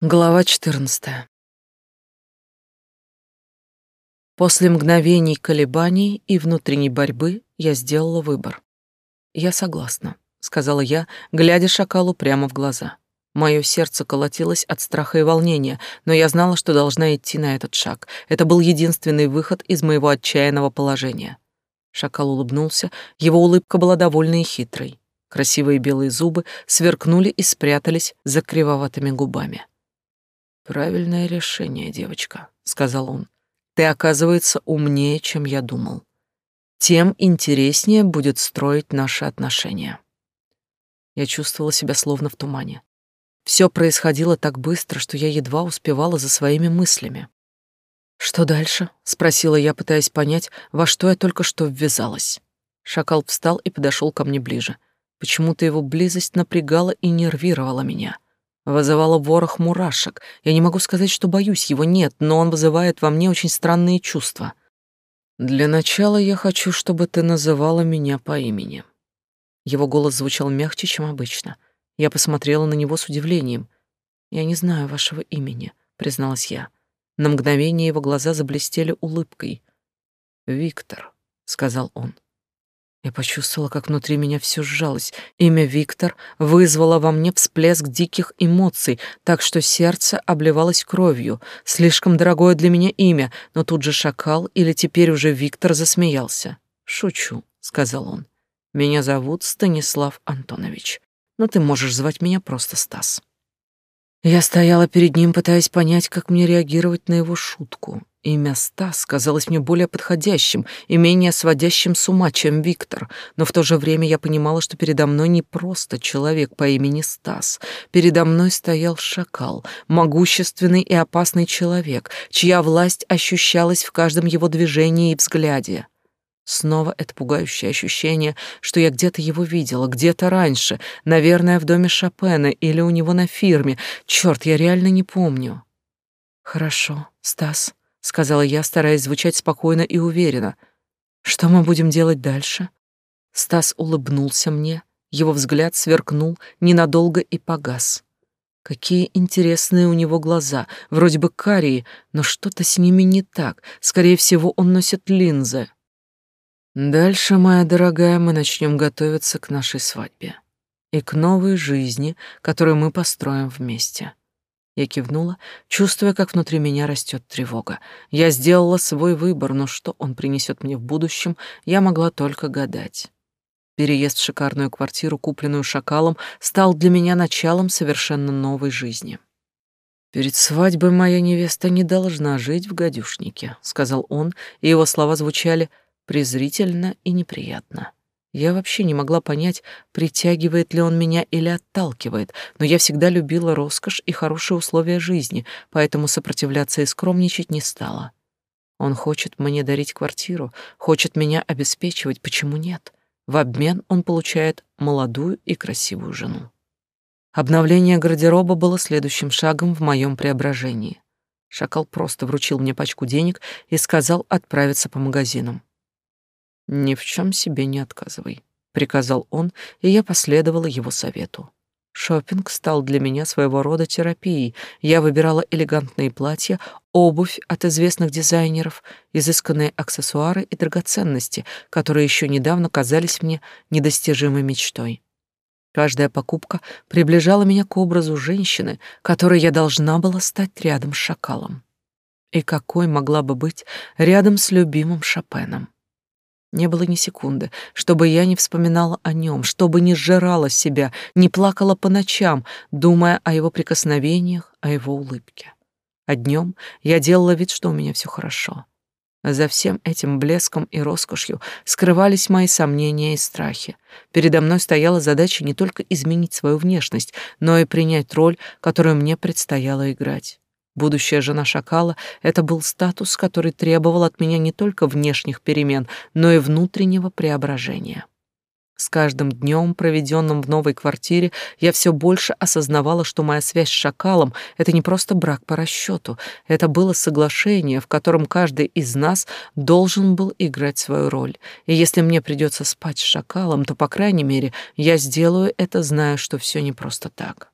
Глава 14. После мгновений колебаний и внутренней борьбы я сделала выбор. «Я согласна», — сказала я, глядя шакалу прямо в глаза. Мое сердце колотилось от страха и волнения, но я знала, что должна идти на этот шаг. Это был единственный выход из моего отчаянного положения. Шакал улыбнулся, его улыбка была довольной и хитрой. Красивые белые зубы сверкнули и спрятались за кривоватыми губами. Правильное решение, девочка, сказал он. Ты, оказывается, умнее, чем я думал. Тем интереснее будет строить наши отношения. Я чувствовала себя словно в тумане. Все происходило так быстро, что я едва успевала за своими мыслями. «Что дальше?» — спросила я, пытаясь понять, во что я только что ввязалась. Шакал встал и подошел ко мне ближе. Почему-то его близость напрягала и нервировала меня вызывало ворох мурашек. Я не могу сказать, что боюсь его, нет, но он вызывает во мне очень странные чувства. Для начала я хочу, чтобы ты называла меня по имени. Его голос звучал мягче, чем обычно. Я посмотрела на него с удивлением. Я не знаю вашего имени, призналась я. На мгновение его глаза заблестели улыбкой. Виктор, сказал он. Я почувствовала, как внутри меня все сжалось. Имя Виктор вызвало во мне всплеск диких эмоций, так что сердце обливалось кровью. Слишком дорогое для меня имя, но тут же шакал или теперь уже Виктор засмеялся. «Шучу», — сказал он. «Меня зовут Станислав Антонович, но ты можешь звать меня просто Стас». Я стояла перед ним, пытаясь понять, как мне реагировать на его шутку. Имя Стас казалось мне более подходящим и менее сводящим с ума, чем Виктор, но в то же время я понимала, что передо мной не просто человек по имени Стас. Передо мной стоял шакал, могущественный и опасный человек, чья власть ощущалась в каждом его движении и взгляде. Снова это пугающее ощущение, что я где-то его видела, где-то раньше, наверное, в доме Шопена или у него на фирме. Черт, я реально не помню. Хорошо, Стас, сказала я, стараясь звучать спокойно и уверенно. Что мы будем делать дальше? Стас улыбнулся мне, его взгляд сверкнул ненадолго и погас. Какие интересные у него глаза, вроде бы карие, но что-то с ними не так. Скорее всего, он носит линзы. Дальше, моя дорогая, мы начнем готовиться к нашей свадьбе и к новой жизни, которую мы построим вместе. Я кивнула, чувствуя, как внутри меня растет тревога. Я сделала свой выбор, но что он принесет мне в будущем, я могла только гадать. Переезд в шикарную квартиру, купленную шакалом, стал для меня началом совершенно новой жизни. «Перед свадьбой моя невеста не должна жить в гадюшнике», — сказал он, и его слова звучали презрительно и неприятно. Я вообще не могла понять, притягивает ли он меня или отталкивает, но я всегда любила роскошь и хорошие условия жизни, поэтому сопротивляться и скромничать не стала. Он хочет мне дарить квартиру, хочет меня обеспечивать, почему нет? В обмен он получает молодую и красивую жену. Обновление гардероба было следующим шагом в моем преображении. Шакал просто вручил мне пачку денег и сказал отправиться по магазинам. «Ни в чем себе не отказывай», — приказал он, и я последовала его совету. Шопинг стал для меня своего рода терапией. Я выбирала элегантные платья, обувь от известных дизайнеров, изысканные аксессуары и драгоценности, которые еще недавно казались мне недостижимой мечтой. Каждая покупка приближала меня к образу женщины, которой я должна была стать рядом с шакалом. И какой могла бы быть рядом с любимым Шопеном? Не было ни секунды, чтобы я не вспоминала о нем, чтобы не сжирала себя, не плакала по ночам, думая о его прикосновениях, о его улыбке. А днем я делала вид, что у меня все хорошо. За всем этим блеском и роскошью скрывались мои сомнения и страхи. Передо мной стояла задача не только изменить свою внешность, но и принять роль, которую мне предстояло играть. Будущая жена шакала — это был статус, который требовал от меня не только внешних перемен, но и внутреннего преображения. С каждым днем, проведенным в новой квартире, я все больше осознавала, что моя связь с шакалом — это не просто брак по расчету, это было соглашение, в котором каждый из нас должен был играть свою роль. И если мне придется спать с шакалом, то, по крайней мере, я сделаю это, зная, что все не просто так.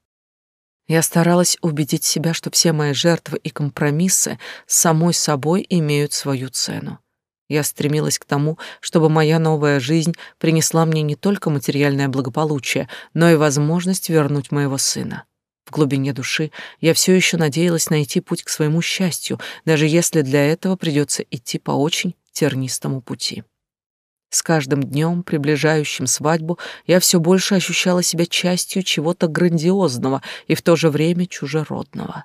Я старалась убедить себя, что все мои жертвы и компромиссы самой собой имеют свою цену. Я стремилась к тому, чтобы моя новая жизнь принесла мне не только материальное благополучие, но и возможность вернуть моего сына. В глубине души я все еще надеялась найти путь к своему счастью, даже если для этого придется идти по очень тернистому пути. С каждым днем, приближающим свадьбу, я все больше ощущала себя частью чего-то грандиозного и в то же время чужеродного.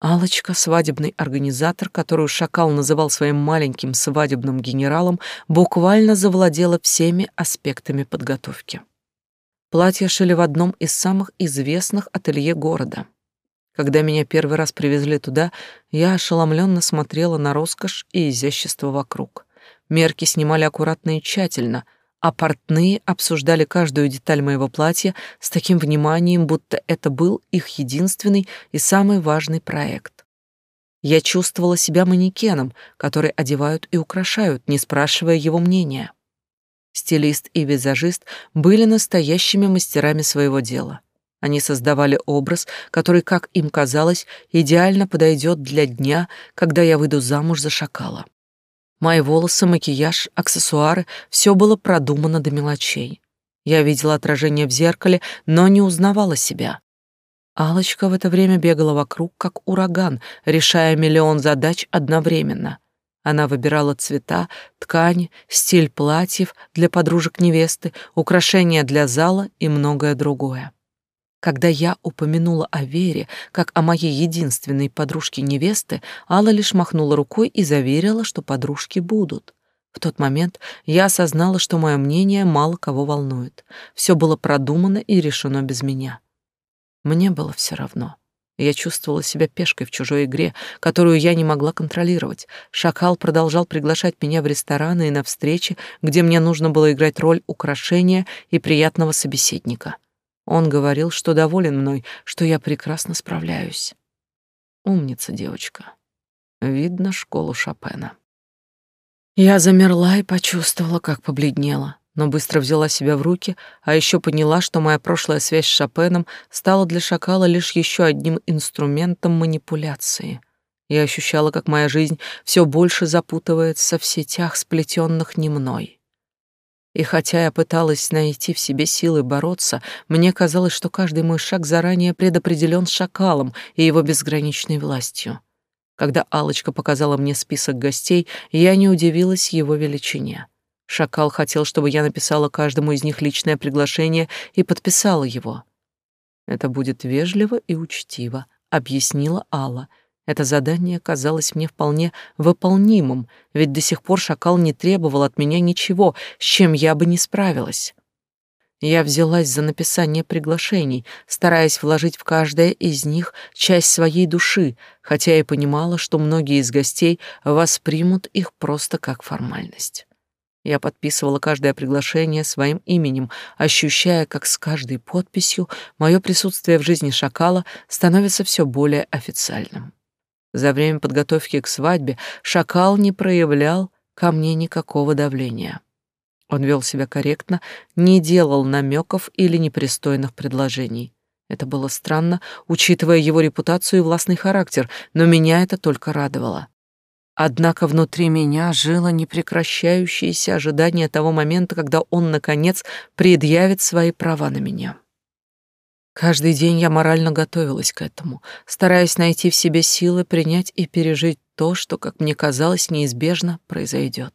Алочка, свадебный организатор, которую Шакал называл своим маленьким свадебным генералом, буквально завладела всеми аспектами подготовки. Платья шили в одном из самых известных ателье города. Когда меня первый раз привезли туда, я ошеломленно смотрела на роскошь и изящество вокруг. Мерки снимали аккуратно и тщательно, а портные обсуждали каждую деталь моего платья с таким вниманием, будто это был их единственный и самый важный проект. Я чувствовала себя манекеном, который одевают и украшают, не спрашивая его мнения. Стилист и визажист были настоящими мастерами своего дела. Они создавали образ, который, как им казалось, идеально подойдет для дня, когда я выйду замуж за шакала. Мои волосы, макияж, аксессуары — все было продумано до мелочей. Я видела отражение в зеркале, но не узнавала себя. Алочка в это время бегала вокруг, как ураган, решая миллион задач одновременно. Она выбирала цвета, ткани, стиль платьев для подружек невесты, украшения для зала и многое другое. Когда я упомянула о Вере, как о моей единственной подружке невесты, Алла лишь махнула рукой и заверила, что подружки будут. В тот момент я осознала, что мое мнение мало кого волнует. Все было продумано и решено без меня. Мне было все равно. Я чувствовала себя пешкой в чужой игре, которую я не могла контролировать. Шакал продолжал приглашать меня в рестораны и на встречи, где мне нужно было играть роль украшения и приятного собеседника. Он говорил, что доволен мной, что я прекрасно справляюсь. Умница девочка. Видно школу Шопена. Я замерла и почувствовала, как побледнела, но быстро взяла себя в руки, а еще поняла, что моя прошлая связь с Шопеном стала для шакала лишь еще одним инструментом манипуляции. Я ощущала, как моя жизнь все больше запутывается в сетях, сплетенных не мной. И хотя я пыталась найти в себе силы бороться, мне казалось, что каждый мой шаг заранее предопределен шакалом и его безграничной властью. Когда алочка показала мне список гостей, я не удивилась его величине. Шакал хотел, чтобы я написала каждому из них личное приглашение и подписала его. Это будет вежливо и учтиво, объяснила Алла, это задание казалось мне вполне выполнимым, ведь до сих пор шакал не требовал от меня ничего, с чем я бы не справилась. Я взялась за написание приглашений, стараясь вложить в каждое из них часть своей души, хотя и понимала, что многие из гостей воспримут их просто как формальность. Я подписывала каждое приглашение своим именем, ощущая, как с каждой подписью мое присутствие в жизни шакала становится все более официальным. За время подготовки к свадьбе шакал не проявлял ко мне никакого давления. Он вел себя корректно, не делал намеков или непристойных предложений. Это было странно, учитывая его репутацию и властный характер, но меня это только радовало. Однако внутри меня жило непрекращающееся ожидание того момента, когда он, наконец, предъявит свои права на меня. Каждый день я морально готовилась к этому, стараясь найти в себе силы принять и пережить то, что, как мне казалось, неизбежно произойдет.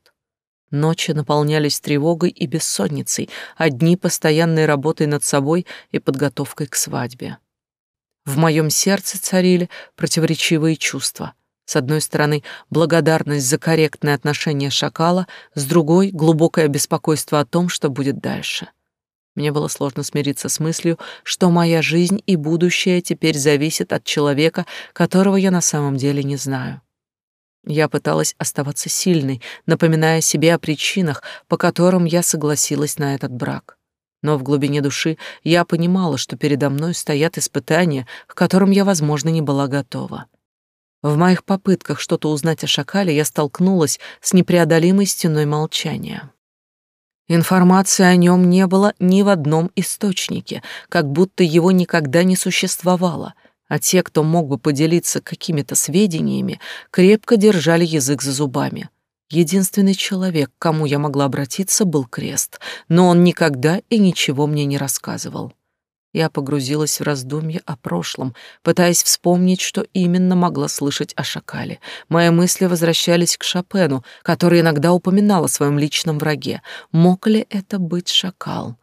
Ночи наполнялись тревогой и бессонницей, а дни постоянной работой над собой и подготовкой к свадьбе. В моем сердце царили противоречивые чувства. С одной стороны, благодарность за корректное отношение шакала, с другой — глубокое беспокойство о том, что будет дальше. Мне было сложно смириться с мыслью, что моя жизнь и будущее теперь зависят от человека, которого я на самом деле не знаю. Я пыталась оставаться сильной, напоминая себе о причинах, по которым я согласилась на этот брак. Но в глубине души я понимала, что передо мной стоят испытания, к которым я, возможно, не была готова. В моих попытках что-то узнать о шакале я столкнулась с непреодолимой стеной молчания. Информации о нем не было ни в одном источнике, как будто его никогда не существовало, а те, кто мог бы поделиться какими-то сведениями, крепко держали язык за зубами. Единственный человек, к кому я могла обратиться, был Крест, но он никогда и ничего мне не рассказывал. Я погрузилась в раздумья о прошлом, пытаясь вспомнить, что именно могла слышать о шакале. Мои мысли возвращались к Шопену, который иногда упоминал о своем личном враге. Мог ли это быть шакал?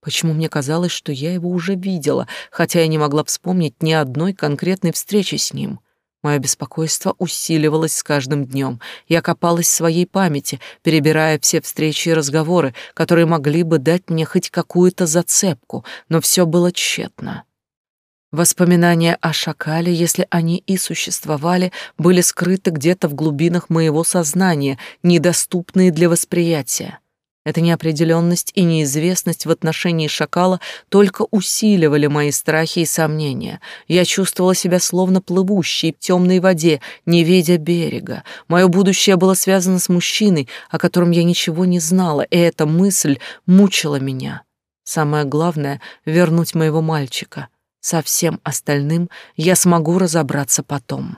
Почему мне казалось, что я его уже видела, хотя я не могла вспомнить ни одной конкретной встречи с ним? Мое беспокойство усиливалось с каждым днем. Я копалась в своей памяти, перебирая все встречи и разговоры, которые могли бы дать мне хоть какую-то зацепку, но все было тщетно. Воспоминания о шакале, если они и существовали, были скрыты где-то в глубинах моего сознания, недоступные для восприятия. Эта неопределенность и неизвестность в отношении шакала только усиливали мои страхи и сомнения. Я чувствовала себя словно плывущей в темной воде, не видя берега. Мое будущее было связано с мужчиной, о котором я ничего не знала, и эта мысль мучила меня. Самое главное — вернуть моего мальчика. Со всем остальным я смогу разобраться потом.